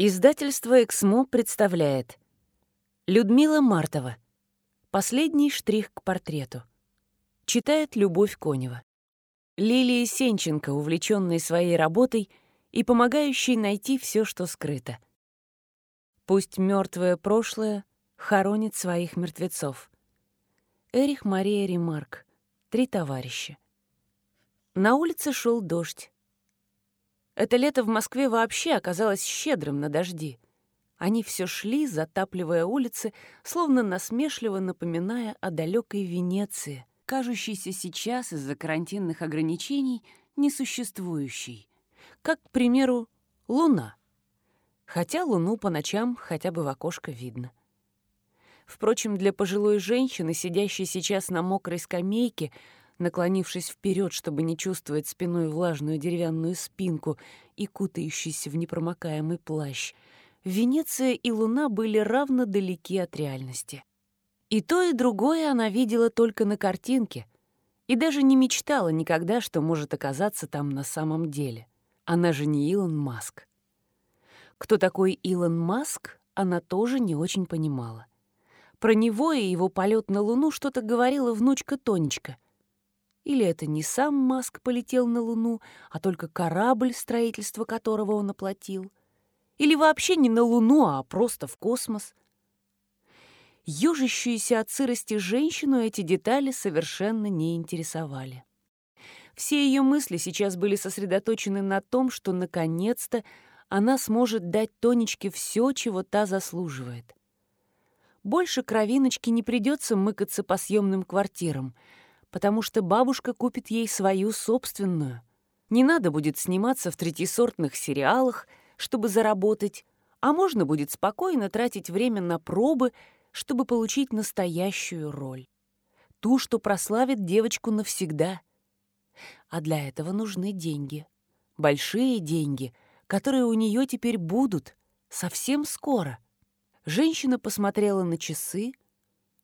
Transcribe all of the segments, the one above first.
Издательство «Эксмо» представляет Людмила Мартова. Последний штрих к портрету. Читает Любовь Конева. Лилия Сенченко, увлеченной своей работой и помогающей найти все, что скрыто. Пусть мертвое прошлое хоронит своих мертвецов. Эрих Мария Ремарк. Три товарища. На улице шел дождь. Это лето в Москве вообще оказалось щедрым на дожди. Они все шли, затапливая улицы, словно насмешливо напоминая о далекой Венеции, кажущейся сейчас из-за карантинных ограничений несуществующей. Как, к примеру, луна. Хотя луну по ночам хотя бы в окошко видно. Впрочем, для пожилой женщины, сидящей сейчас на мокрой скамейке, наклонившись вперед, чтобы не чувствовать спиной влажную деревянную спинку и кутающийся в непромокаемый плащ, Венеция и Луна были равно далеки от реальности. И то, и другое она видела только на картинке и даже не мечтала никогда, что может оказаться там на самом деле. Она же не Илон Маск. Кто такой Илон Маск, она тоже не очень понимала. Про него и его полет на Луну что-то говорила внучка Тонечка — или это не сам Маск полетел на Луну, а только корабль, строительство которого он оплатил? Или вообще не на Луну, а просто в космос? Ёжащуюся от сырости женщину эти детали совершенно не интересовали. Все ее мысли сейчас были сосредоточены на том, что наконец-то она сможет дать Тонечке все, чего та заслуживает. Больше кровиночке не придется мыкаться по съемным квартирам — потому что бабушка купит ей свою собственную. Не надо будет сниматься в третьесортных сериалах, чтобы заработать, а можно будет спокойно тратить время на пробы, чтобы получить настоящую роль. Ту, что прославит девочку навсегда. А для этого нужны деньги. Большие деньги, которые у нее теперь будут совсем скоро. Женщина посмотрела на часы,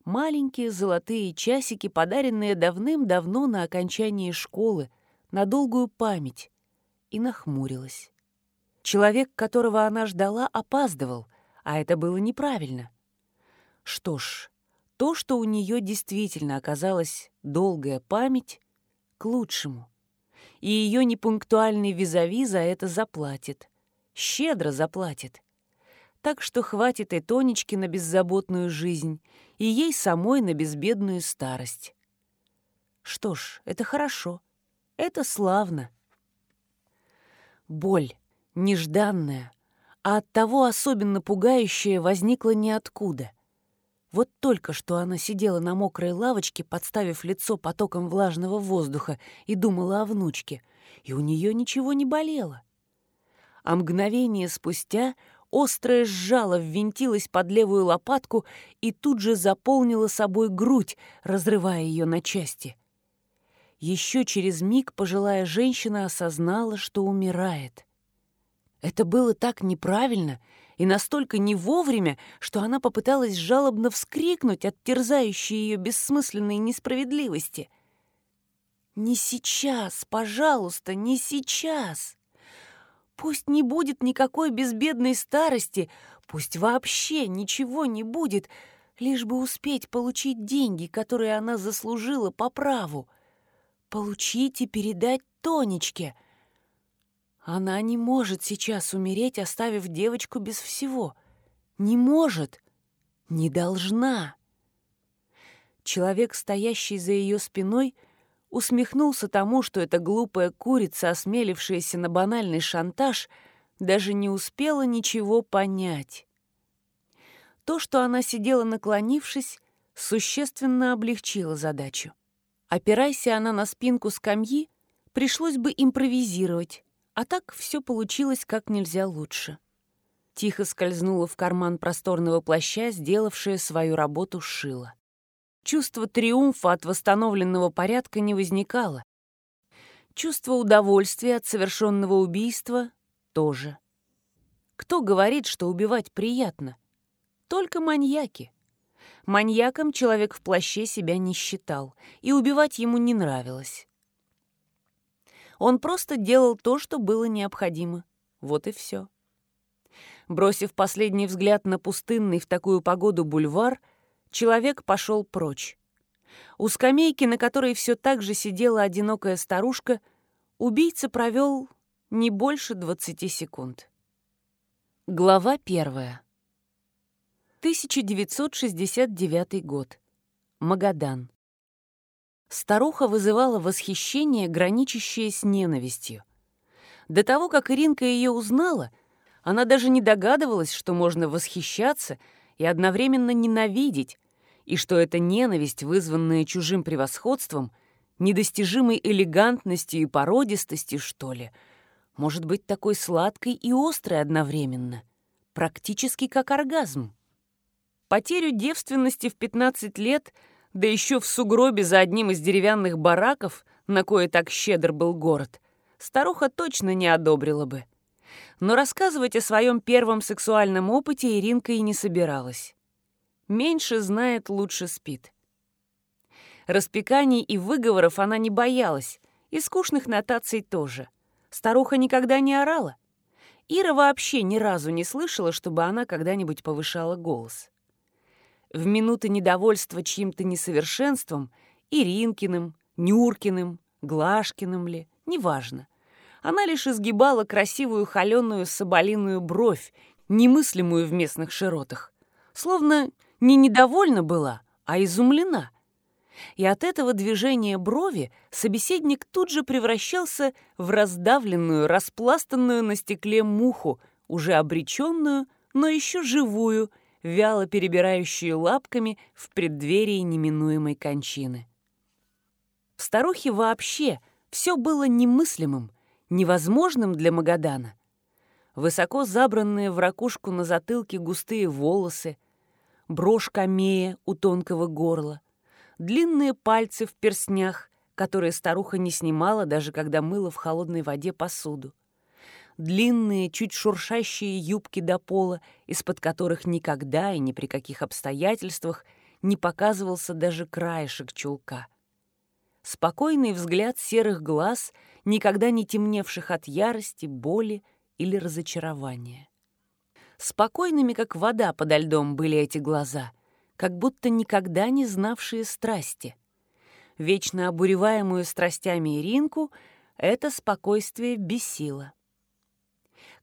Маленькие золотые часики, подаренные давным-давно на окончании школы, на долгую память, и нахмурилась. Человек, которого она ждала, опаздывал, а это было неправильно. Что ж, то, что у нее действительно оказалась долгая память, к лучшему. И ее непунктуальный визави за это заплатит. Щедро заплатит так что хватит и Тонечки на беззаботную жизнь, и ей самой на безбедную старость. Что ж, это хорошо, это славно. Боль, нежданная, а оттого особенно пугающая, возникла ниоткуда. Вот только что она сидела на мокрой лавочке, подставив лицо потоком влажного воздуха, и думала о внучке, и у нее ничего не болело. А мгновение спустя острое жало ввинтилось под левую лопатку и тут же заполнило собой грудь, разрывая ее на части. Еще через миг пожилая женщина осознала, что умирает. Это было так неправильно и настолько не вовремя, что она попыталась жалобно вскрикнуть от терзающей ее бессмысленной несправедливости. «Не сейчас, пожалуйста, не сейчас!» Пусть не будет никакой безбедной старости, пусть вообще ничего не будет, лишь бы успеть получить деньги, которые она заслужила по праву. Получить и передать Тонечке. Она не может сейчас умереть, оставив девочку без всего. Не может, не должна. Человек, стоящий за ее спиной, — усмехнулся тому, что эта глупая курица, осмелившаяся на банальный шантаж, даже не успела ничего понять. То, что она сидела наклонившись, существенно облегчило задачу. Опирайся она на спинку скамьи, пришлось бы импровизировать, а так все получилось как нельзя лучше. Тихо скользнула в карман просторного плаща, сделавшая свою работу шила. Чувство триумфа от восстановленного порядка не возникало. Чувство удовольствия от совершенного убийства тоже. Кто говорит, что убивать приятно? Только маньяки. Маньяком человек в плаще себя не считал, и убивать ему не нравилось. Он просто делал то, что было необходимо. Вот и все. Бросив последний взгляд на пустынный в такую погоду бульвар, человек пошел прочь. У скамейки, на которой все так же сидела одинокая старушка, убийца провел не больше 20 секунд. Глава первая. 1969 год. Магадан. Старуха вызывала восхищение, граничащее с ненавистью. До того, как Иринка ее узнала, она даже не догадывалась, что можно восхищаться и одновременно ненавидеть, и что эта ненависть, вызванная чужим превосходством, недостижимой элегантностью и породистостью, что ли, может быть такой сладкой и острой одновременно, практически как оргазм. Потерю девственности в 15 лет, да еще в сугробе за одним из деревянных бараков, на кое так щедр был город, старуха точно не одобрила бы. Но рассказывать о своем первом сексуальном опыте Иринка и не собиралась. Меньше знает, лучше спит. Распеканий и выговоров она не боялась, и скучных нотаций тоже. Старуха никогда не орала. Ира вообще ни разу не слышала, чтобы она когда-нибудь повышала голос. В минуты недовольства чьим-то несовершенством, Иринкиным, Нюркиным, Глашкиным ли, неважно, она лишь изгибала красивую холеную соболиную бровь, немыслимую в местных широтах, словно не недовольна была, а изумлена. И от этого движения брови собеседник тут же превращался в раздавленную, распластанную на стекле муху, уже обреченную, но еще живую, вяло перебирающую лапками в преддверии неминуемой кончины. В старухе вообще все было немыслимым, невозможным для Магадана. Высоко забранные в ракушку на затылке густые волосы, брошь камея у тонкого горла, длинные пальцы в перстнях, которые старуха не снимала, даже когда мыла в холодной воде посуду. Длинные, чуть шуршащие юбки до пола, из-под которых никогда и ни при каких обстоятельствах не показывался даже краешек чулка. Спокойный взгляд серых глаз, никогда не темневших от ярости, боли или разочарования. Спокойными, как вода подо льдом, были эти глаза, как будто никогда не знавшие страсти. Вечно обуреваемую страстями Иринку это спокойствие бесило.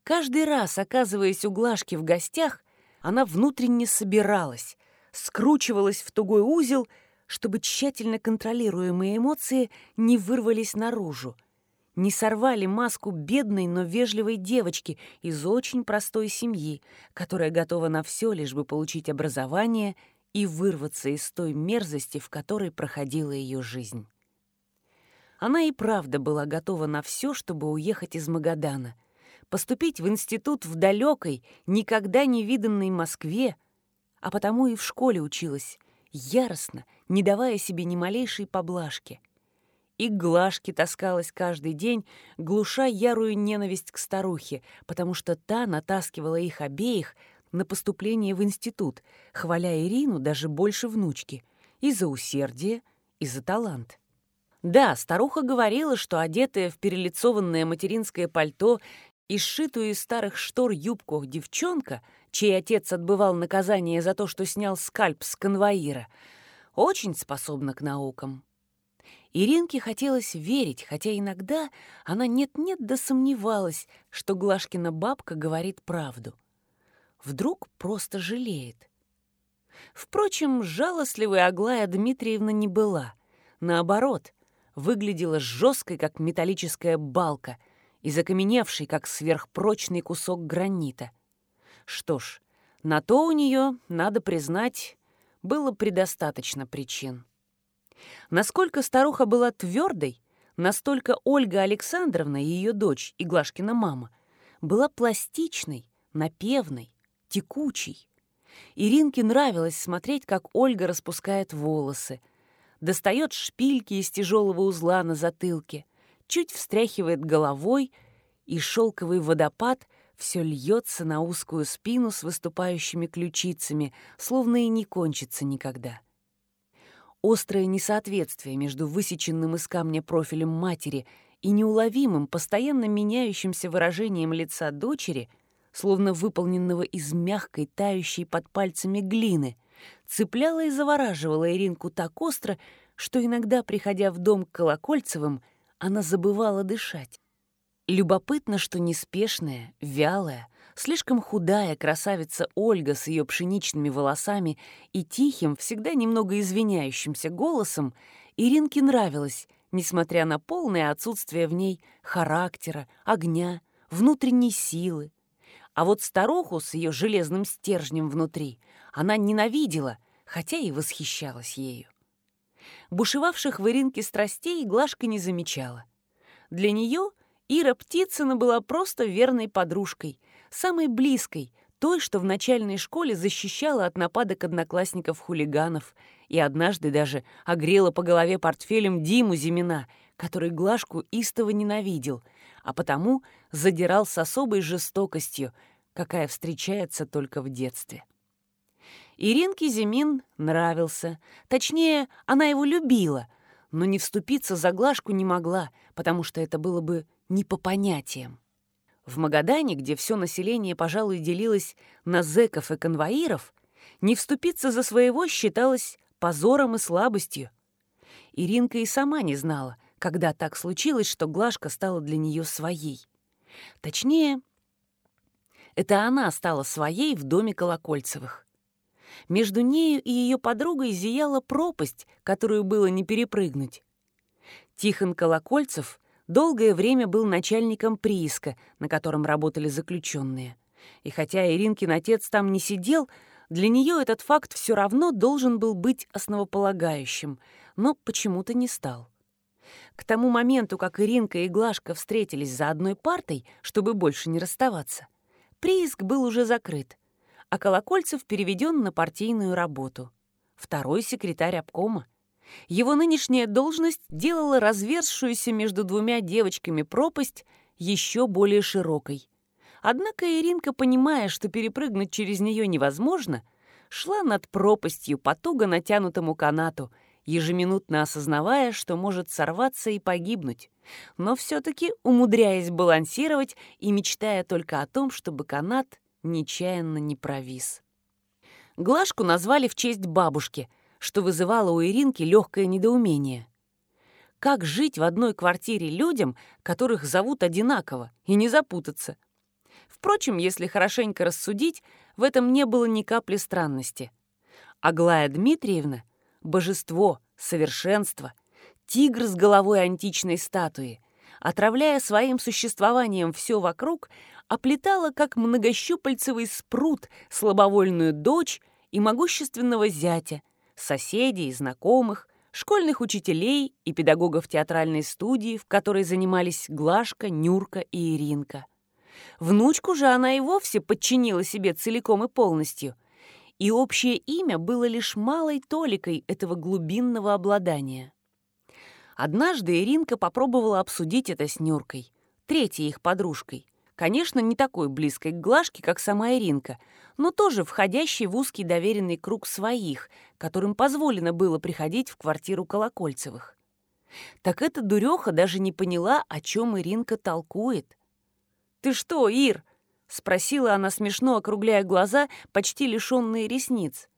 Каждый раз, оказываясь у Глашки в гостях, она внутренне собиралась, скручивалась в тугой узел, чтобы тщательно контролируемые эмоции не вырвались наружу — не сорвали маску бедной, но вежливой девочки из очень простой семьи, которая готова на все, лишь бы получить образование и вырваться из той мерзости, в которой проходила ее жизнь. Она и правда была готова на все, чтобы уехать из Магадана, поступить в институт в далекой, никогда не виданной Москве, а потому и в школе училась, яростно, не давая себе ни малейшей поблажки — и к Глашке таскалась каждый день, глуша ярую ненависть к старухе, потому что та натаскивала их обеих на поступление в институт, хваля Ирину даже больше внучки, и за усердие, и за талант. Да, старуха говорила, что одетая в перелицованное материнское пальто и сшитую из старых штор юбку девчонка, чей отец отбывал наказание за то, что снял скальп с конвоира, очень способна к наукам. Иринке хотелось верить, хотя иногда она нет-нет да сомневалась, что Глашкина бабка говорит правду. Вдруг просто жалеет. Впрочем, жалостливой Аглая Дмитриевна не была. Наоборот, выглядела жесткой, как металлическая балка, и закаменевшей, как сверхпрочный кусок гранита. Что ж, на то у нее, надо признать, было предостаточно причин. Насколько старуха была твердой, настолько Ольга Александровна, ее дочь и Глашкина мама, была пластичной, напевной, текучей. Иринке нравилось смотреть, как Ольга распускает волосы, достает шпильки из тяжелого узла на затылке, чуть встряхивает головой, и шелковый водопад все льется на узкую спину с выступающими ключицами, словно и не кончится никогда. Острое несоответствие между высеченным из камня профилем матери и неуловимым, постоянно меняющимся выражением лица дочери словно выполненного из мягкой, тающей под пальцами глины, цепляла и завораживала Иринку так остро, что иногда, приходя в дом к Колокольцевым, она забывала дышать. Любопытно, что неспешная, вялая, слишком худая красавица Ольга с ее пшеничными волосами и тихим, всегда немного извиняющимся голосом Иринке нравилась, несмотря на полное отсутствие в ней характера, огня, внутренней силы. А вот старуху с ее железным стержнем внутри она ненавидела, хотя и восхищалась ею. Бушевавших в Иринке страстей Глашка не замечала. Для нее Ира Птицына была просто верной подружкой, самой близкой, той, что в начальной школе защищала от нападок одноклассников-хулиганов и однажды даже огрела по голове портфелем Диму Зимина, который Глашку истово ненавидел, а потому задирал с особой жестокостью, какая встречается только в детстве. Иринке Зимин нравился. Точнее, она его любила, но не вступиться за Глашку не могла, потому что это было бы не по понятиям. В Магадане, где все население, пожалуй, делилось на зэков и конвоиров, не вступиться за своего считалось позором и слабостью. Иринка и сама не знала, когда так случилось, что Глашка стала для нее своей. Точнее, это она стала своей в доме Колокольцевых. Между нею и ее подругой зияла пропасть, которую было не перепрыгнуть. Тихон Колокольцев долгое время был начальником прииска, на котором работали заключенные. И хотя Иринкин отец там не сидел, для нее этот факт все равно должен был быть основополагающим, но почему-то не стал. К тому моменту, как Иринка и Глашка встретились за одной партой, чтобы больше не расставаться, прииск был уже закрыт, а Колокольцев переведен на партийную работу. Второй секретарь обкома. Его нынешняя должность делала разверзшуюся между двумя девочками пропасть еще более широкой. Однако Иринка, понимая, что перепрыгнуть через нее невозможно, шла над пропастью по туго натянутому канату, ежеминутно осознавая, что может сорваться и погибнуть, но все-таки умудряясь балансировать и мечтая только о том, чтобы канат нечаянно не провис. Глашку назвали в честь бабушки — что вызывало у Иринки легкое недоумение. Как жить в одной квартире людям, которых зовут одинаково, и не запутаться? Впрочем, если хорошенько рассудить, в этом не было ни капли странности. Аглая Дмитриевна — божество, совершенство, тигр с головой античной статуи, отравляя своим существованием все вокруг, оплетала, как многощупальцевый спрут, слабовольную дочь и могущественного зятя, соседей, знакомых, школьных учителей и педагогов театральной студии, в которой занимались Глашка, Нюрка и Иринка. Внучку же она и вовсе подчинила себе целиком и полностью, и общее имя было лишь малой толикой этого глубинного обладания. Однажды Иринка попробовала обсудить это с Нюркой, третьей их подружкой. Конечно, не такой близкой к Глашке, как сама Иринка, но тоже входящей в узкий доверенный круг своих, которым позволено было приходить в квартиру Колокольцевых. Так эта дуреха даже не поняла, о чем Иринка толкует. «Ты что, Ир?» — спросила она смешно, округляя глаза, почти лишенные ресниц.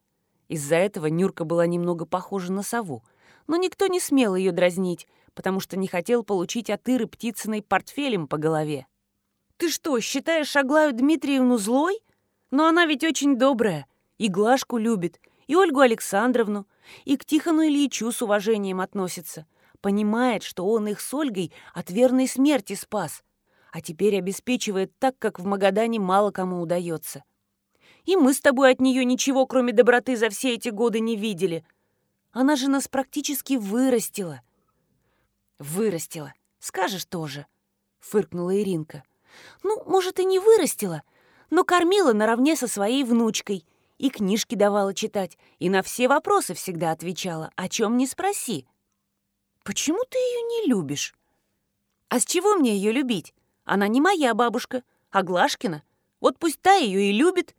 Из-за этого Нюрка была немного похожа на сову, но никто не смел ее дразнить, потому что не хотел получить от Иры Птицыной портфелем по голове. «Ты что, считаешь Аглаю Дмитриевну злой? Но она ведь очень добрая, и Глашку любит, и Ольгу Александровну, и к Тихону Ильичу с уважением относится. Понимает, что он их с Ольгой от верной смерти спас, а теперь обеспечивает так, как в Магадане мало кому удается. И мы с тобой от нее ничего, кроме доброты, за все эти годы не видели. Она же нас практически вырастила. Вырастила, скажешь тоже, фыркнула Иринка. Ну, может, и не вырастила, но кормила наравне со своей внучкой. И книжки давала читать, и на все вопросы всегда отвечала, о чем не спроси. Почему ты ее не любишь? А с чего мне ее любить? Она не моя бабушка, а Глашкина. Вот пусть та ее и любит.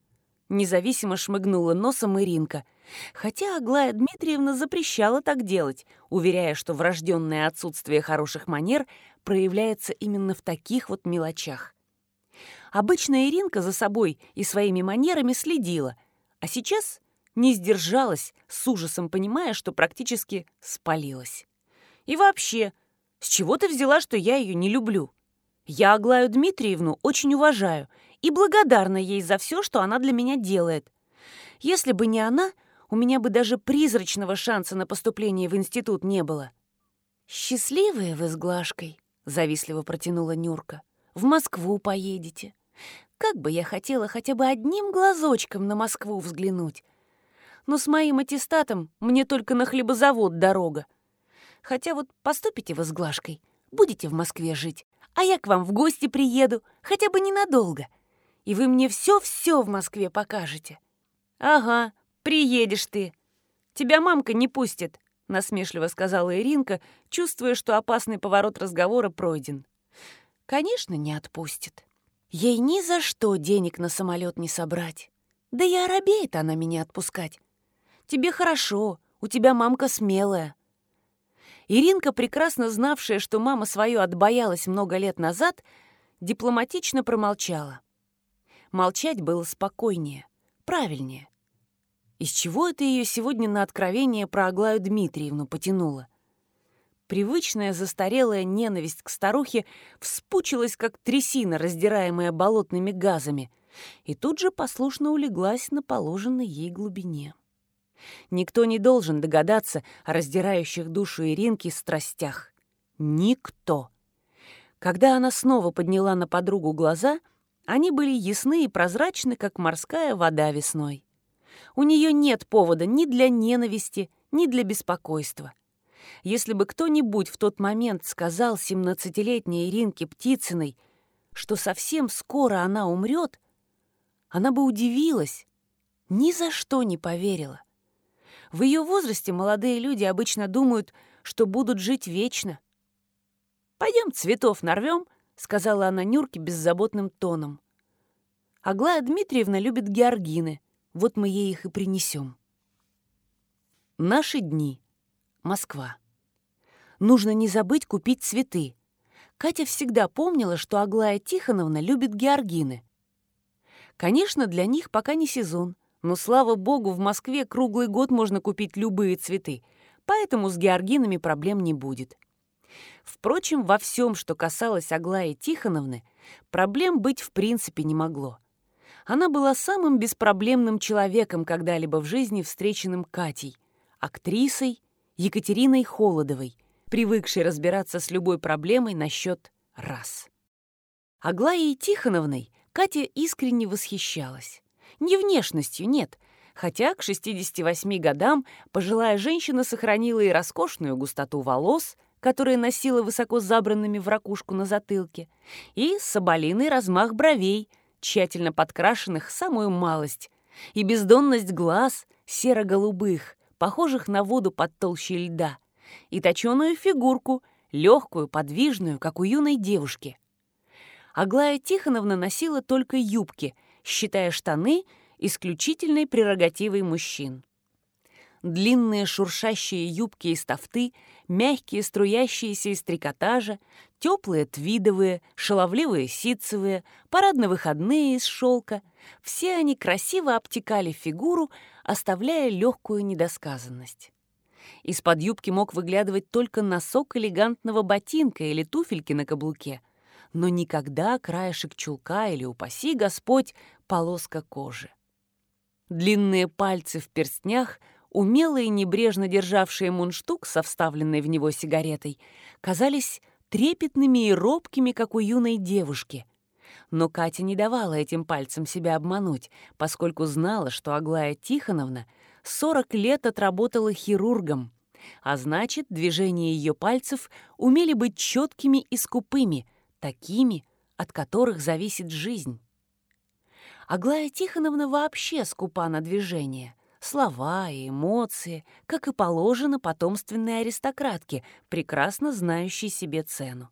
Независимо шмыгнула носом Иринка. Хотя Аглая Дмитриевна запрещала так делать, уверяя, что врожденное отсутствие хороших манер проявляется именно в таких вот мелочах. Обычно Иринка за собой и своими манерами следила, а сейчас не сдержалась, с ужасом понимая, что практически спалилась. И вообще, с чего ты взяла, что я ее не люблю? Я Аглаю Дмитриевну очень уважаю и благодарна ей за все, что она для меня делает. Если бы не она, у меня бы даже призрачного шанса на поступление в институт не было. «Счастливые вы с Глашкой», — завистливо протянула Нюрка. «В Москву поедете. Как бы я хотела хотя бы одним глазочком на Москву взглянуть. Но с моим аттестатом мне только на хлебозавод дорога. Хотя вот поступите вы с Глашкой, будете в Москве жить, а я к вам в гости приеду, хотя бы ненадолго. И вы мне все-все в Москве покажете». «Ага, приедешь ты. Тебя мамка не пустит», — насмешливо сказала Иринка, чувствуя, что опасный поворот разговора пройден. «Конечно, не отпустит. Ей ни за что денег на самолет не собрать. Да и оробеет она меня отпускать. Тебе хорошо, у тебя мамка смелая». Иринка, прекрасно знавшая, что мама свое отбоялась много лет назад, дипломатично промолчала. Молчать было спокойнее, правильнее. Из чего это ее сегодня на откровение про Аглаю Дмитриевну потянуло? Привычная застарелая ненависть к старухе вспучилась, как трясина, раздираемая болотными газами, и тут же послушно улеглась на положенной ей глубине. Никто не должен догадаться о раздирающих душу Иринки страстях. Никто. Когда она снова подняла на подругу глаза, они были ясны и прозрачны, как морская вода весной. У нее нет повода ни для ненависти, ни для беспокойства. Если бы кто-нибудь в тот момент сказал семнадцатилетней Иринке Птицыной, что совсем скоро она умрет, она бы удивилась, ни за что не поверила. В ее возрасте молодые люди обычно думают, что будут жить вечно. «Пойдем цветов нарвем», — сказала она Нюрке беззаботным тоном. Аглая Дмитриевна любит георгины. Вот мы ей их и принесем. Наши дни. Москва. Нужно не забыть купить цветы. Катя всегда помнила, что Аглая Тихоновна любит георгины. Конечно, для них пока не сезон, но, слава богу, в Москве круглый год можно купить любые цветы, поэтому с георгинами проблем не будет. Впрочем, во всем, что касалось Аглаи Тихоновны, проблем быть в принципе не могло она была самым беспроблемным человеком, когда-либо в жизни встреченным Катей, актрисой Екатериной Холодовой, привыкшей разбираться с любой проблемой насчет раз. Аглаей Тихоновной Катя искренне восхищалась. Не внешностью, нет, хотя к 68 годам пожилая женщина сохранила и роскошную густоту волос, которые носила высоко забранными в ракушку на затылке, и соболиный размах бровей — тщательно подкрашенных самую малость, и бездонность глаз серо-голубых, похожих на воду под толщей льда, и точеную фигурку, легкую, подвижную, как у юной девушки. Аглая Тихоновна носила только юбки, считая штаны исключительной прерогативой мужчин. Длинные шуршащие юбки из тафты, мягкие струящиеся из трикотажа, теплые твидовые, шаловливые ситцевые, парадно-выходные из шелка — все они красиво обтекали фигуру, оставляя легкую недосказанность. Из-под юбки мог выглядывать только носок элегантного ботинка или туфельки на каблуке, но никогда краешек чулка или, упаси Господь, полоска кожи. Длинные пальцы в перстнях — умело и небрежно державшие мундштук со вставленной в него сигаретой, казались трепетными и робкими, как у юной девушки. Но Катя не давала этим пальцам себя обмануть, поскольку знала, что Аглая Тихоновна 40 лет отработала хирургом, а значит, движения ее пальцев умели быть четкими и скупыми, такими, от которых зависит жизнь. Аглая Тихоновна вообще скупа на движение — слова и эмоции, как и положено потомственной аристократке, прекрасно знающей себе цену.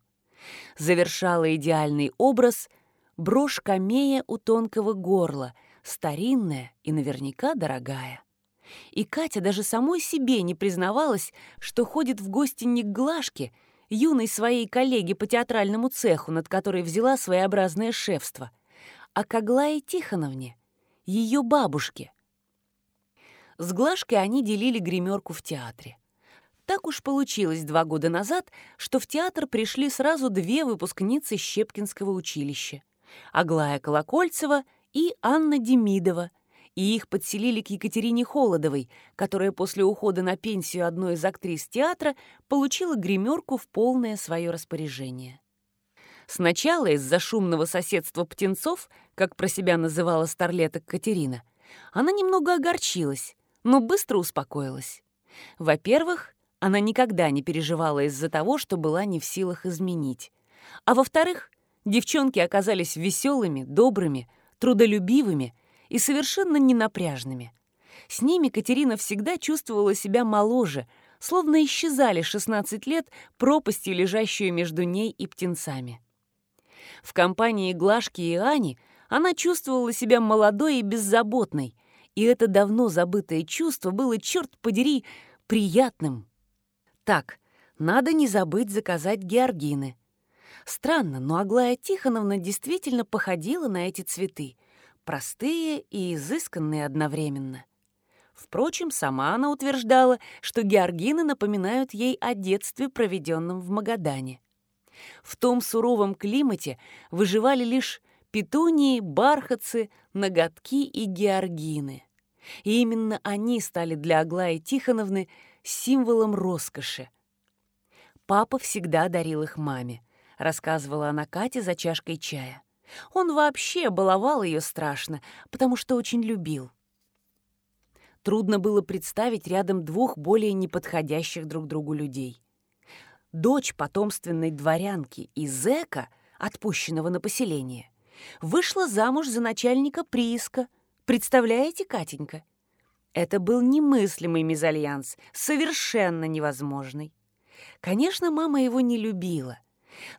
Завершала идеальный образ брошь камея у тонкого горла, старинная и наверняка дорогая. И Катя даже самой себе не признавалась, что ходит в гости не к Глашке, юной своей коллеге по театральному цеху, над которой взяла своеобразное шефство, а к Тихоновне, ее бабушке. С Глашкой они делили гримерку в театре. Так уж получилось два года назад, что в театр пришли сразу две выпускницы Щепкинского училища — Аглая Колокольцева и Анна Демидова, и их подселили к Екатерине Холодовой, которая после ухода на пенсию одной из актрис театра получила гримерку в полное свое распоряжение. Сначала из-за шумного соседства птенцов, как про себя называла старлеток Катерина, она немного огорчилась, но быстро успокоилась. Во-первых, она никогда не переживала из-за того, что была не в силах изменить. А во-вторых, девчонки оказались веселыми, добрыми, трудолюбивыми и совершенно ненапряжными. С ними Катерина всегда чувствовала себя моложе, словно исчезали 16 лет пропастью, лежащую между ней и птенцами. В компании Глашки и Ани она чувствовала себя молодой и беззаботной, и это давно забытое чувство было, черт подери, приятным. Так, надо не забыть заказать георгины. Странно, но Аглая Тихоновна действительно походила на эти цветы, простые и изысканные одновременно. Впрочем, сама она утверждала, что георгины напоминают ей о детстве, проведенном в Магадане. В том суровом климате выживали лишь петунии, бархатцы, ноготки и георгины. И именно они стали для Аглаи Тихоновны символом роскоши. Папа всегда дарил их маме, рассказывала она Кате за чашкой чая. Он вообще баловал ее страшно, потому что очень любил. Трудно было представить рядом двух более неподходящих друг другу людей дочь потомственной дворянки и зэка, отпущенного на поселение, вышла замуж за начальника прииска. Представляете, Катенька? Это был немыслимый мезальянс, совершенно невозможный. Конечно, мама его не любила,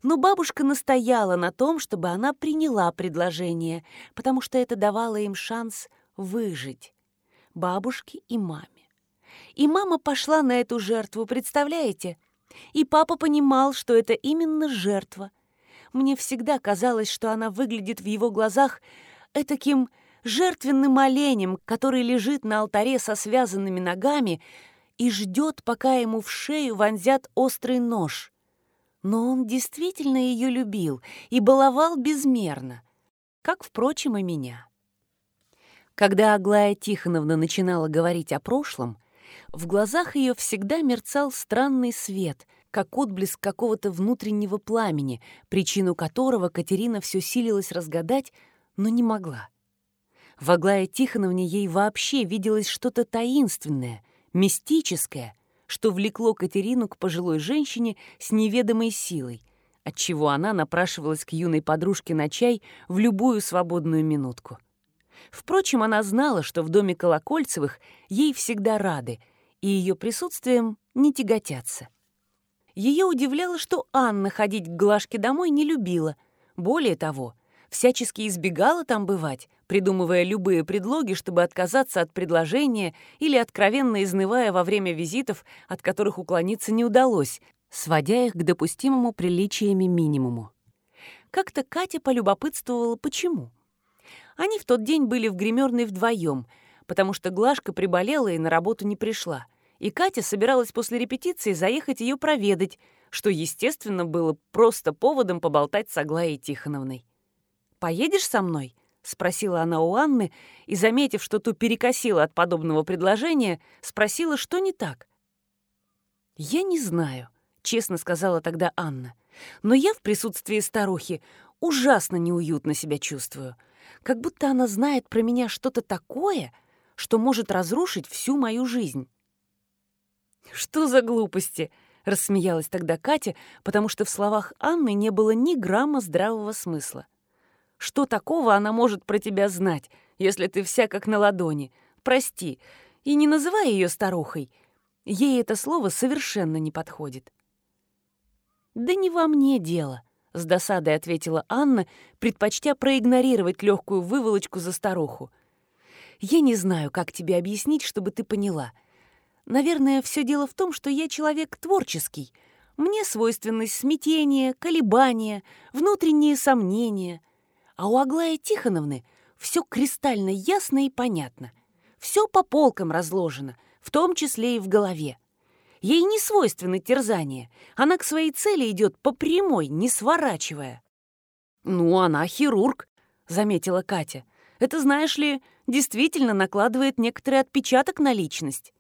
но бабушка настояла на том, чтобы она приняла предложение, потому что это давало им шанс выжить. Бабушке и маме. И мама пошла на эту жертву, представляете? И папа понимал, что это именно жертва. Мне всегда казалось, что она выглядит в его глазах таким жертвенным оленем, который лежит на алтаре со связанными ногами и ждет, пока ему в шею вонзят острый нож. Но он действительно ее любил и баловал безмерно, как, впрочем, и меня. Когда Аглая Тихоновна начинала говорить о прошлом, в глазах ее всегда мерцал странный свет, как отблеск какого-то внутреннего пламени, причину которого Катерина все силилась разгадать, но не могла. В Аглае Тихоновне ей вообще виделось что-то таинственное, мистическое, что влекло Катерину к пожилой женщине с неведомой силой, отчего она напрашивалась к юной подружке на чай в любую свободную минутку. Впрочем, она знала, что в доме Колокольцевых ей всегда рады, и ее присутствием не тяготятся. Ее удивляло, что Анна ходить к Глашке домой не любила. Более того, всячески избегала там бывать, придумывая любые предлоги, чтобы отказаться от предложения или откровенно изнывая во время визитов, от которых уклониться не удалось, сводя их к допустимому приличиями минимуму. Как-то Катя полюбопытствовала, почему. Они в тот день были в гримерной вдвоем, потому что Глашка приболела и на работу не пришла. И Катя собиралась после репетиции заехать ее проведать, что, естественно, было просто поводом поболтать с Аглаей Тихоновной. «Поедешь со мной?» — спросила она у Анны, и, заметив, что ту перекосила от подобного предложения, спросила, что не так. «Я не знаю», — честно сказала тогда Анна. «Но я в присутствии старухи ужасно неуютно себя чувствую как будто она знает про меня что-то такое, что может разрушить всю мою жизнь. «Что за глупости?» — рассмеялась тогда Катя, потому что в словах Анны не было ни грамма здравого смысла. «Что такого она может про тебя знать, если ты вся как на ладони? Прости, и не называй ее старухой. Ей это слово совершенно не подходит». «Да не во мне дело», с досадой ответила Анна, предпочтя проигнорировать легкую выволочку за старуху. «Я не знаю, как тебе объяснить, чтобы ты поняла. Наверное, все дело в том, что я человек творческий. Мне свойственны смятение, колебания, внутренние сомнения. А у Аглаи Тихоновны все кристально ясно и понятно. Все по полкам разложено, в том числе и в голове. Ей не свойственно терзание. Она к своей цели идет по прямой, не сворачивая. «Ну, она хирург», — заметила Катя. «Это, знаешь ли, действительно накладывает некоторый отпечаток на личность.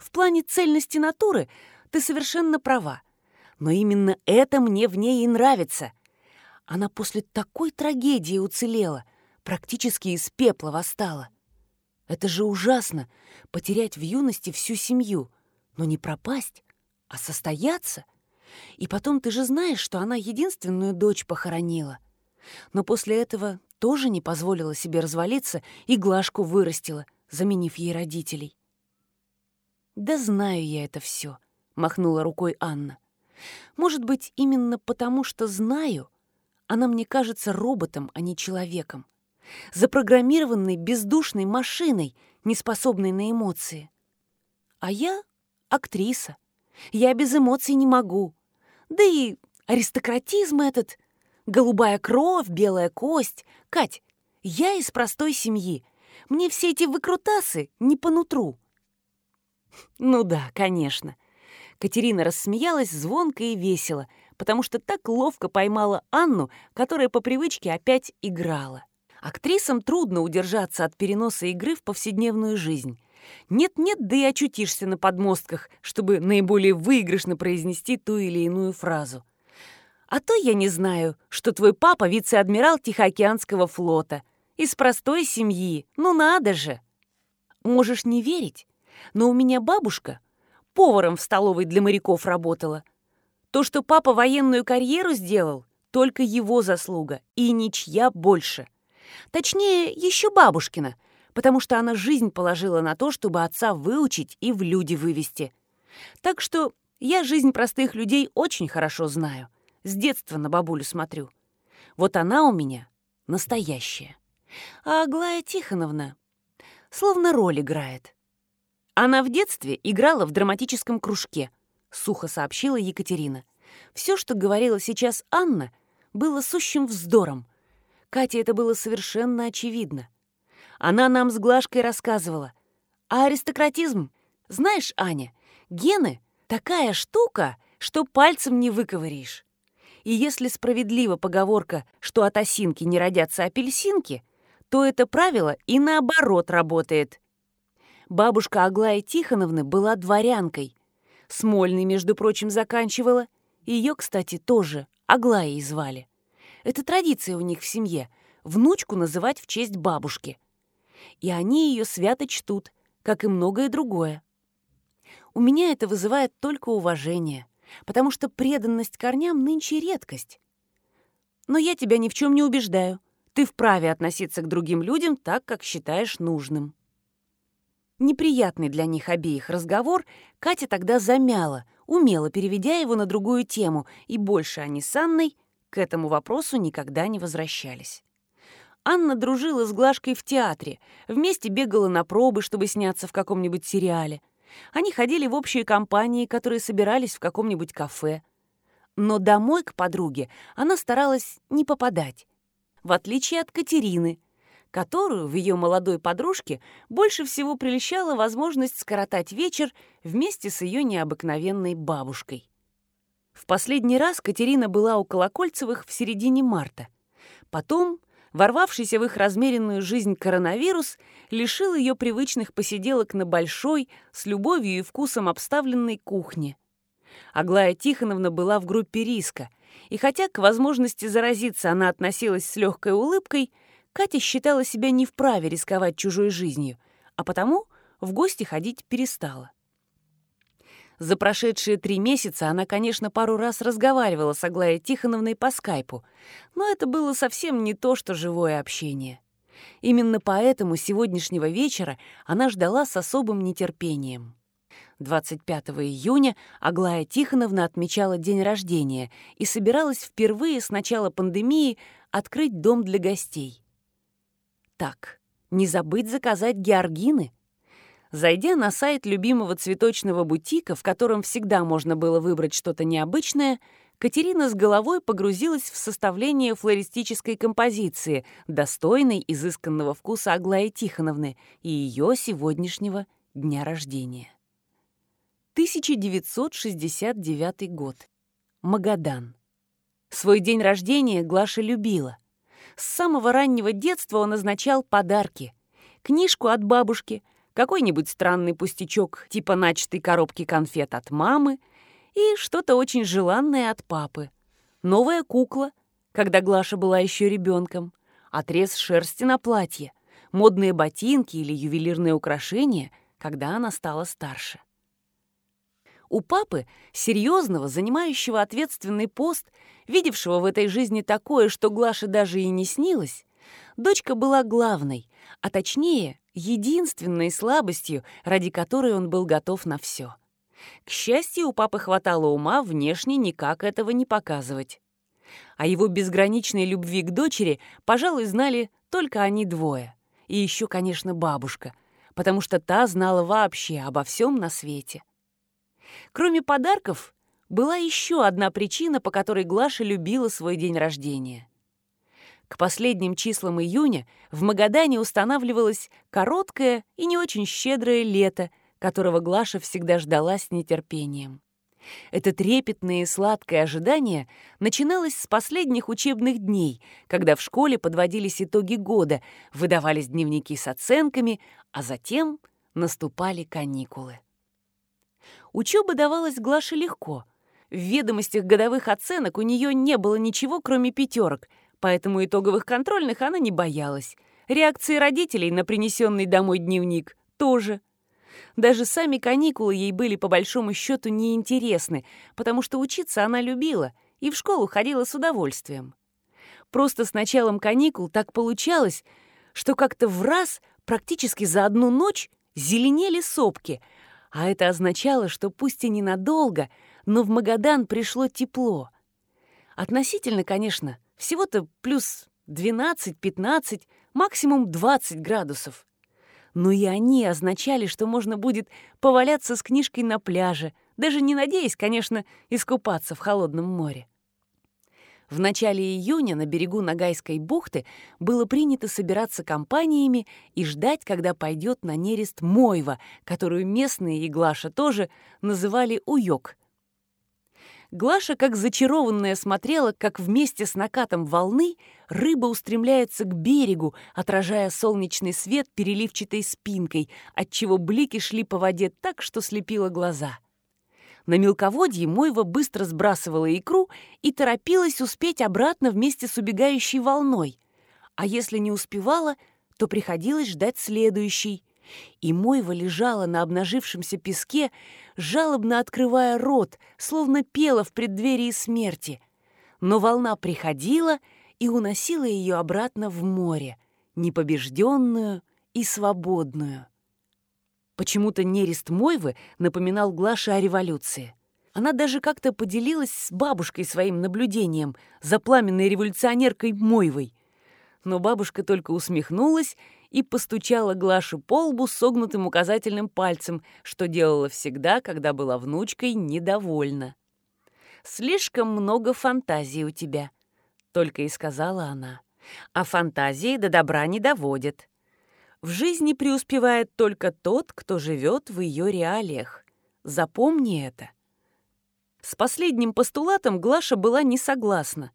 В плане цельности натуры ты совершенно права. Но именно это мне в ней и нравится. Она после такой трагедии уцелела, практически из пепла восстала. Это же ужасно — потерять в юности всю семью — но не пропасть, а состояться. И потом ты же знаешь, что она единственную дочь похоронила. Но после этого тоже не позволила себе развалиться и Глашку вырастила, заменив ей родителей. «Да знаю я это все», — махнула рукой Анна. «Может быть, именно потому, что знаю, она мне кажется роботом, а не человеком, запрограммированной бездушной машиной, не способной на эмоции. А я актриса. Я без эмоций не могу. Да и аристократизм этот, голубая кровь, белая кость. Кать, я из простой семьи. Мне все эти выкрутасы не по нутру. Ну да, конечно. Катерина рассмеялась звонко и весело, потому что так ловко поймала Анну, которая по привычке опять играла. Актрисам трудно удержаться от переноса игры в повседневную жизнь. Нет-нет, да и очутишься на подмостках, чтобы наиболее выигрышно произнести ту или иную фразу. А то я не знаю, что твой папа вице-адмирал Тихоокеанского флота. Из простой семьи, ну надо же. Можешь не верить, но у меня бабушка поваром в столовой для моряков работала. То, что папа военную карьеру сделал, только его заслуга, и ничья больше. Точнее, еще бабушкина — потому что она жизнь положила на то, чтобы отца выучить и в люди вывести. Так что я жизнь простых людей очень хорошо знаю. С детства на бабулю смотрю. Вот она у меня настоящая. А Аглая Тихоновна словно роль играет. Она в детстве играла в драматическом кружке, сухо сообщила Екатерина. Все, что говорила сейчас Анна, было сущим вздором. Кате это было совершенно очевидно. Она нам с Глашкой рассказывала. А аристократизм, знаешь, Аня, гены — такая штука, что пальцем не выковыришь. И если справедлива поговорка, что от осинки не родятся апельсинки, то это правило и наоборот работает. Бабушка Аглая Тихоновна была дворянкой. Смольный, между прочим, заканчивала. Ее, кстати, тоже Аглаей звали. Это традиция у них в семье — внучку называть в честь бабушки и они ее свято чтут, как и многое другое. У меня это вызывает только уважение, потому что преданность корням нынче редкость. Но я тебя ни в чем не убеждаю. Ты вправе относиться к другим людям так, как считаешь нужным. Неприятный для них обеих разговор Катя тогда замяла, умело переведя его на другую тему, и больше они с Анной к этому вопросу никогда не возвращались. Анна дружила с Глашкой в театре, вместе бегала на пробы, чтобы сняться в каком-нибудь сериале. Они ходили в общие компании, которые собирались в каком-нибудь кафе. Но домой к подруге она старалась не попадать, в отличие от Катерины, которую в ее молодой подружке больше всего прельщала возможность скоротать вечер вместе с ее необыкновенной бабушкой. В последний раз Катерина была у Колокольцевых в середине марта. Потом ворвавшийся в их размеренную жизнь коронавирус лишил ее привычных посиделок на большой, с любовью и вкусом обставленной кухне. Аглая Тихоновна была в группе риска, и хотя к возможности заразиться она относилась с легкой улыбкой, Катя считала себя не вправе рисковать чужой жизнью, а потому в гости ходить перестала. За прошедшие три месяца она, конечно, пару раз разговаривала с Аглаей Тихоновной по скайпу, но это было совсем не то, что живое общение. Именно поэтому сегодняшнего вечера она ждала с особым нетерпением. 25 июня Аглая Тихоновна отмечала день рождения и собиралась впервые с начала пандемии открыть дом для гостей. Так, не забыть заказать георгины — Зайдя на сайт любимого цветочного бутика, в котором всегда можно было выбрать что-то необычное, Катерина с головой погрузилась в составление флористической композиции, достойной изысканного вкуса Аглаи Тихоновны и ее сегодняшнего дня рождения. 1969 год. Магадан. Свой день рождения Глаша любила. С самого раннего детства он означал подарки. Книжку от бабушки, какой-нибудь странный пустячок типа начатой коробки конфет от мамы и что-то очень желанное от папы. Новая кукла, когда Глаша была еще ребенком, отрез шерсти на платье, модные ботинки или ювелирные украшения, когда она стала старше. У папы, серьезного, занимающего ответственный пост, видевшего в этой жизни такое, что Глаше даже и не снилось, дочка была главной, а точнее, единственной слабостью, ради которой он был готов на все. К счастью, у папы хватало ума внешне никак этого не показывать. О его безграничной любви к дочери, пожалуй, знали только они двое. И еще, конечно, бабушка, потому что та знала вообще обо всем на свете. Кроме подарков, была еще одна причина, по которой Глаша любила свой день рождения. К последним числам июня в Магадане устанавливалось короткое и не очень щедрое лето, которого Глаша всегда ждала с нетерпением. Это трепетное и сладкое ожидание начиналось с последних учебных дней, когда в школе подводились итоги года, выдавались дневники с оценками, а затем наступали каникулы. Учеба давалась Глаше легко. В ведомостях годовых оценок у нее не было ничего, кроме пятерок, поэтому итоговых контрольных она не боялась. Реакции родителей на принесенный домой дневник тоже. Даже сами каникулы ей были по большому счету неинтересны, потому что учиться она любила и в школу ходила с удовольствием. Просто с началом каникул так получалось, что как-то в раз, практически за одну ночь, зеленели сопки — а это означало, что пусть и ненадолго, но в Магадан пришло тепло. Относительно, конечно, всего-то плюс 12-15, максимум 20 градусов. Но и они означали, что можно будет поваляться с книжкой на пляже, даже не надеясь, конечно, искупаться в холодном море. В начале июня на берегу Нагайской бухты было принято собираться компаниями и ждать, когда пойдет на нерест мойва, которую местные и Глаша тоже называли уёк. Глаша, как зачарованная, смотрела, как вместе с накатом волны рыба устремляется к берегу, отражая солнечный свет переливчатой спинкой, отчего блики шли по воде так, что слепило глаза. — на мелководье Мойва быстро сбрасывала икру и торопилась успеть обратно вместе с убегающей волной. А если не успевала, то приходилось ждать следующей. И Мойва лежала на обнажившемся песке, жалобно открывая рот, словно пела в преддверии смерти. Но волна приходила и уносила ее обратно в море, непобежденную и свободную. Почему-то нерест Мойвы напоминал Глаше о революции. Она даже как-то поделилась с бабушкой своим наблюдением за пламенной революционеркой Мойвой. Но бабушка только усмехнулась и постучала Глаше по лбу согнутым указательным пальцем, что делала всегда, когда была внучкой недовольна. «Слишком много фантазий у тебя», — только и сказала она. «А фантазии до добра не доводят. В жизни преуспевает только тот, кто живет в ее реалиях. Запомни это. С последним постулатом Глаша была не согласна.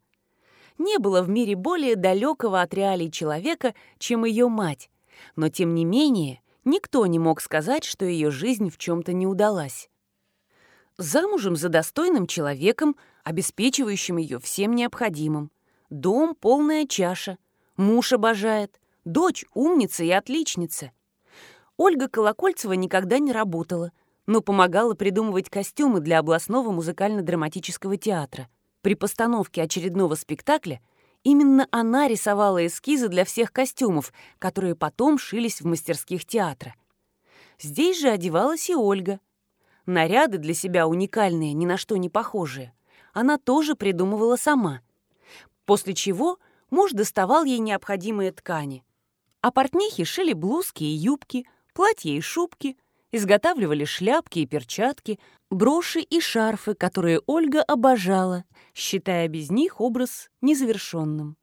Не было в мире более далекого от реалий человека, чем ее мать, но тем не менее никто не мог сказать, что ее жизнь в чем-то не удалась. Замужем за достойным человеком, обеспечивающим ее всем необходимым. Дом — полная чаша. Муж обожает. Дочь умница и отличница. Ольга Колокольцева никогда не работала, но помогала придумывать костюмы для областного музыкально-драматического театра. При постановке очередного спектакля именно она рисовала эскизы для всех костюмов, которые потом шились в мастерских театра. Здесь же одевалась и Ольга. Наряды для себя уникальные, ни на что не похожие. Она тоже придумывала сама. После чего муж доставал ей необходимые ткани а портнихи шили блузки и юбки, платья и шубки, изготавливали шляпки и перчатки, броши и шарфы, которые Ольга обожала, считая без них образ незавершенным.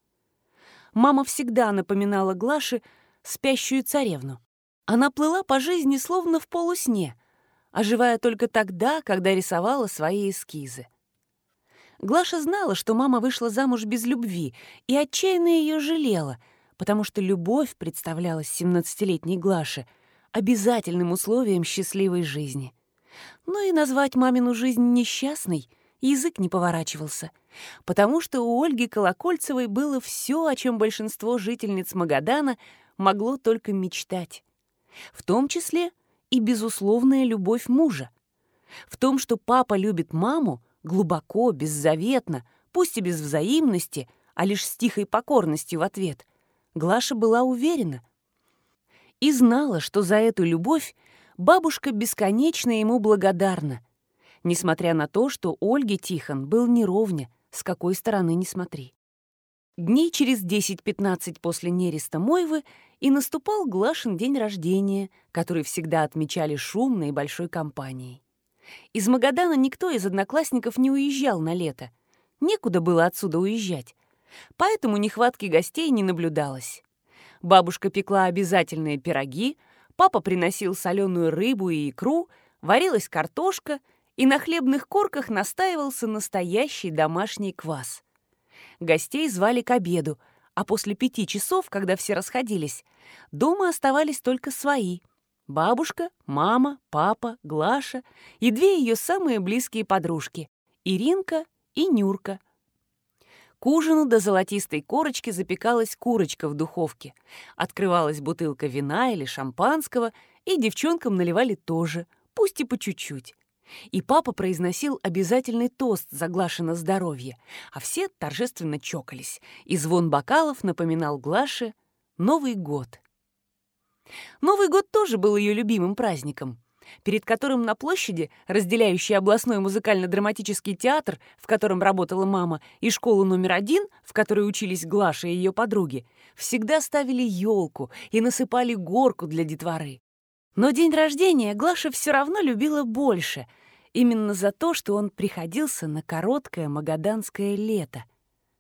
Мама всегда напоминала Глаше спящую царевну. Она плыла по жизни словно в полусне, оживая только тогда, когда рисовала свои эскизы. Глаша знала, что мама вышла замуж без любви, и отчаянно ее жалела, потому что любовь представлялась семнадцатилетней Глаше обязательным условием счастливой жизни. Но и назвать мамину жизнь несчастной язык не поворачивался, потому что у Ольги Колокольцевой было все, о чем большинство жительниц Магадана могло только мечтать. В том числе и безусловная любовь мужа. В том, что папа любит маму, глубоко, беззаветно, пусть и без взаимности, а лишь с тихой покорностью в ответ, Глаша была уверена. И знала, что за эту любовь бабушка бесконечно ему благодарна, несмотря на то, что Ольге Тихон был неровня, с какой стороны не смотри. Дней через 10-15 после нереста Мойвы и наступал Глашин день рождения, который всегда отмечали шумной и большой компанией. Из Магадана никто из одноклассников не уезжал на лето. Некуда было отсюда уезжать. Поэтому нехватки гостей не наблюдалось. Бабушка пекла обязательные пироги, папа приносил соленую рыбу и икру, варилась картошка, и на хлебных корках настаивался настоящий домашний квас. Гостей звали к обеду, а после пяти часов, когда все расходились, дома оставались только свои — Бабушка, мама, папа, Глаша и две ее самые близкие подружки — Иринка и Нюрка. К ужину до золотистой корочки запекалась курочка в духовке. Открывалась бутылка вина или шампанского, и девчонкам наливали тоже, пусть и по чуть-чуть. И папа произносил обязательный тост за Глашино здоровье, а все торжественно чокались, и звон бокалов напоминал Глаше Новый год — Новый год тоже был ее любимым праздником, перед которым на площади, разделяющей областной музыкально-драматический театр, в котором работала мама, и школу номер один, в которой учились Глаша и ее подруги, всегда ставили елку и насыпали горку для детворы. Но день рождения Глаша все равно любила больше, именно за то, что он приходился на короткое магаданское лето.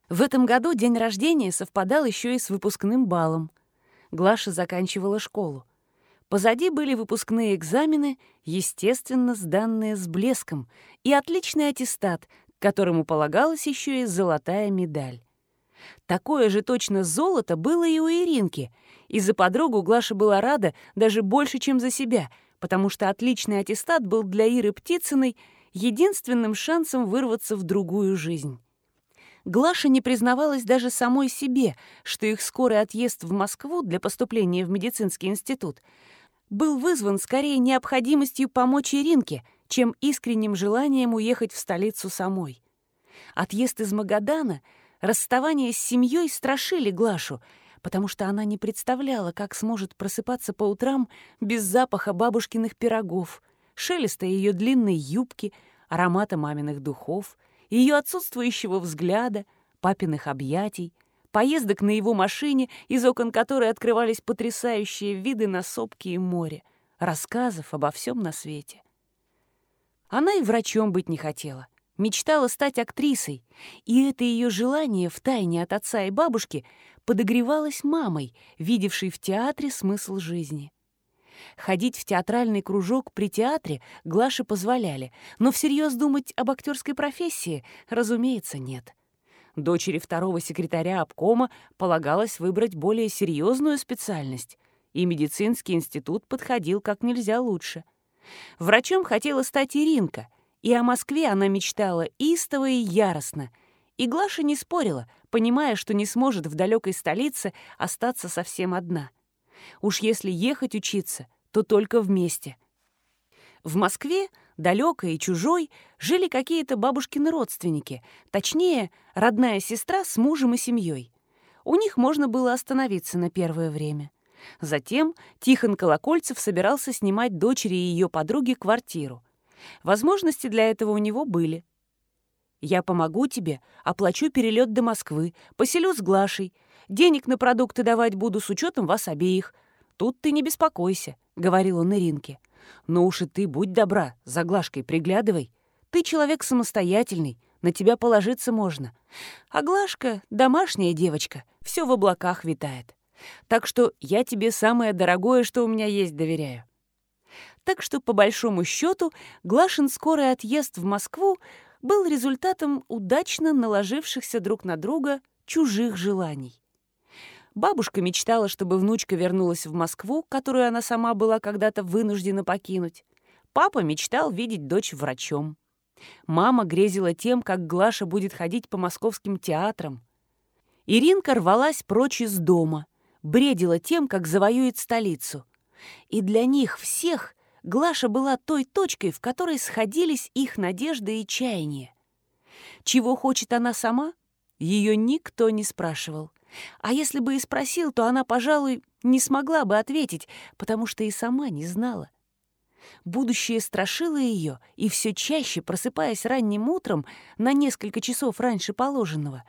В этом году день рождения совпадал еще и с выпускным балом — Глаша заканчивала школу. Позади были выпускные экзамены, естественно, сданные с блеском, и отличный аттестат, к которому полагалась еще и золотая медаль. Такое же точно золото было и у Иринки, и за подругу Глаша была рада даже больше, чем за себя, потому что отличный аттестат был для Иры Птицыной единственным шансом вырваться в другую жизнь. Глаша не признавалась даже самой себе, что их скорый отъезд в Москву для поступления в медицинский институт был вызван скорее необходимостью помочь Иринке, чем искренним желанием уехать в столицу самой. Отъезд из Магадана, расставание с семьей страшили Глашу, потому что она не представляла, как сможет просыпаться по утрам без запаха бабушкиных пирогов, шелеста ее длинной юбки, аромата маминых духов — ее отсутствующего взгляда, папиных объятий, поездок на его машине, из окон которой открывались потрясающие виды на сопки и море, рассказов обо всем на свете. Она и врачом быть не хотела, мечтала стать актрисой, и это ее желание втайне от отца и бабушки подогревалось мамой, видевшей в театре смысл жизни. Ходить в театральный кружок при театре Глаше позволяли, но всерьез думать об актерской профессии, разумеется, нет. Дочери второго секретаря обкома полагалось выбрать более серьезную специальность, и медицинский институт подходил как нельзя лучше. Врачом хотела стать Иринка, и о Москве она мечтала истово и яростно. И Глаша не спорила, понимая, что не сможет в далекой столице остаться совсем одна. Уж если ехать учиться, то только вместе. В Москве, далекой и чужой, жили какие-то бабушкины родственники, точнее, родная сестра с мужем и семьей. У них можно было остановиться на первое время. Затем Тихон Колокольцев собирался снимать дочери и ее подруги квартиру. Возможности для этого у него были. «Я помогу тебе, оплачу перелет до Москвы, поселю с Глашей, денег на продукты давать буду с учетом вас обеих. Тут ты не беспокойся», — говорил он Иринке. Но уж и ты будь добра, за Глашкой приглядывай. Ты человек самостоятельный, на тебя положиться можно. А Глашка — домашняя девочка, все в облаках витает. Так что я тебе самое дорогое, что у меня есть, доверяю. Так что, по большому счету, Глашин скорый отъезд в Москву был результатом удачно наложившихся друг на друга чужих желаний. Бабушка мечтала, чтобы внучка вернулась в Москву, которую она сама была когда-то вынуждена покинуть. Папа мечтал видеть дочь врачом. Мама грезила тем, как Глаша будет ходить по московским театрам. Иринка рвалась прочь из дома, бредила тем, как завоюет столицу. И для них всех Глаша была той точкой, в которой сходились их надежды и чаяния. Чего хочет она сама, ее никто не спрашивал. А если бы и спросил, то она, пожалуй, не смогла бы ответить, потому что и сама не знала. Будущее страшило ее, и все чаще, просыпаясь ранним утром, на несколько часов раньше положенного,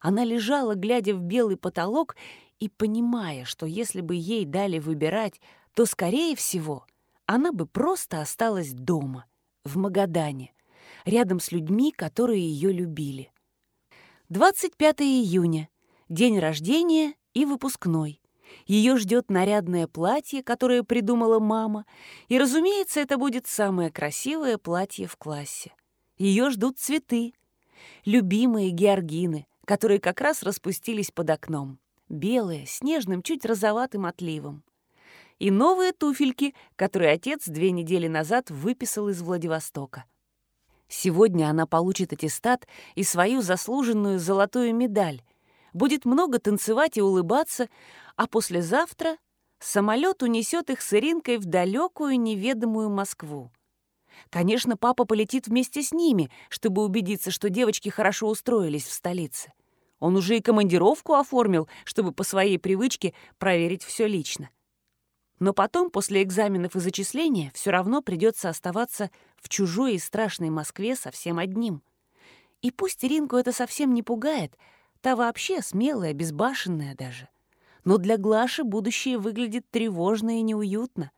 она лежала, глядя в белый потолок и понимая, что если бы ей дали выбирать, то, скорее всего, она бы просто осталась дома, в Магадане, рядом с людьми, которые ее любили. 25 июня. День рождения и выпускной. Ее ждет нарядное платье, которое придумала мама, и, разумеется, это будет самое красивое платье в классе. Ее ждут цветы, любимые георгины, которые как раз распустились под окном, белые, с нежным, чуть розоватым отливом. И новые туфельки, которые отец две недели назад выписал из Владивостока. Сегодня она получит аттестат и свою заслуженную золотую медаль, будет много танцевать и улыбаться, а послезавтра самолет унесет их с Иринкой в далекую неведомую Москву. Конечно, папа полетит вместе с ними, чтобы убедиться, что девочки хорошо устроились в столице. Он уже и командировку оформил, чтобы по своей привычке проверить все лично. Но потом, после экзаменов и зачисления, все равно придется оставаться в чужой и страшной Москве совсем одним. И пусть Иринку это совсем не пугает — Та вообще смелая, безбашенная даже. Но для Глаши будущее выглядит тревожно и неуютно.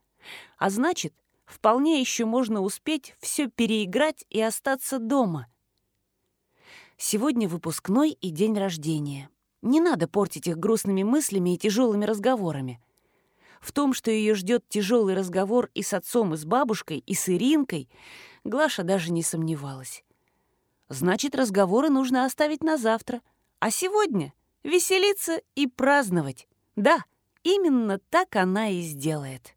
А значит, вполне еще можно успеть все переиграть и остаться дома. Сегодня выпускной и день рождения. Не надо портить их грустными мыслями и тяжелыми разговорами. В том, что ее ждет тяжелый разговор и с отцом, и с бабушкой, и с Иринкой, Глаша даже не сомневалась. Значит, разговоры нужно оставить на завтра — а сегодня веселиться и праздновать. Да, именно так она и сделает.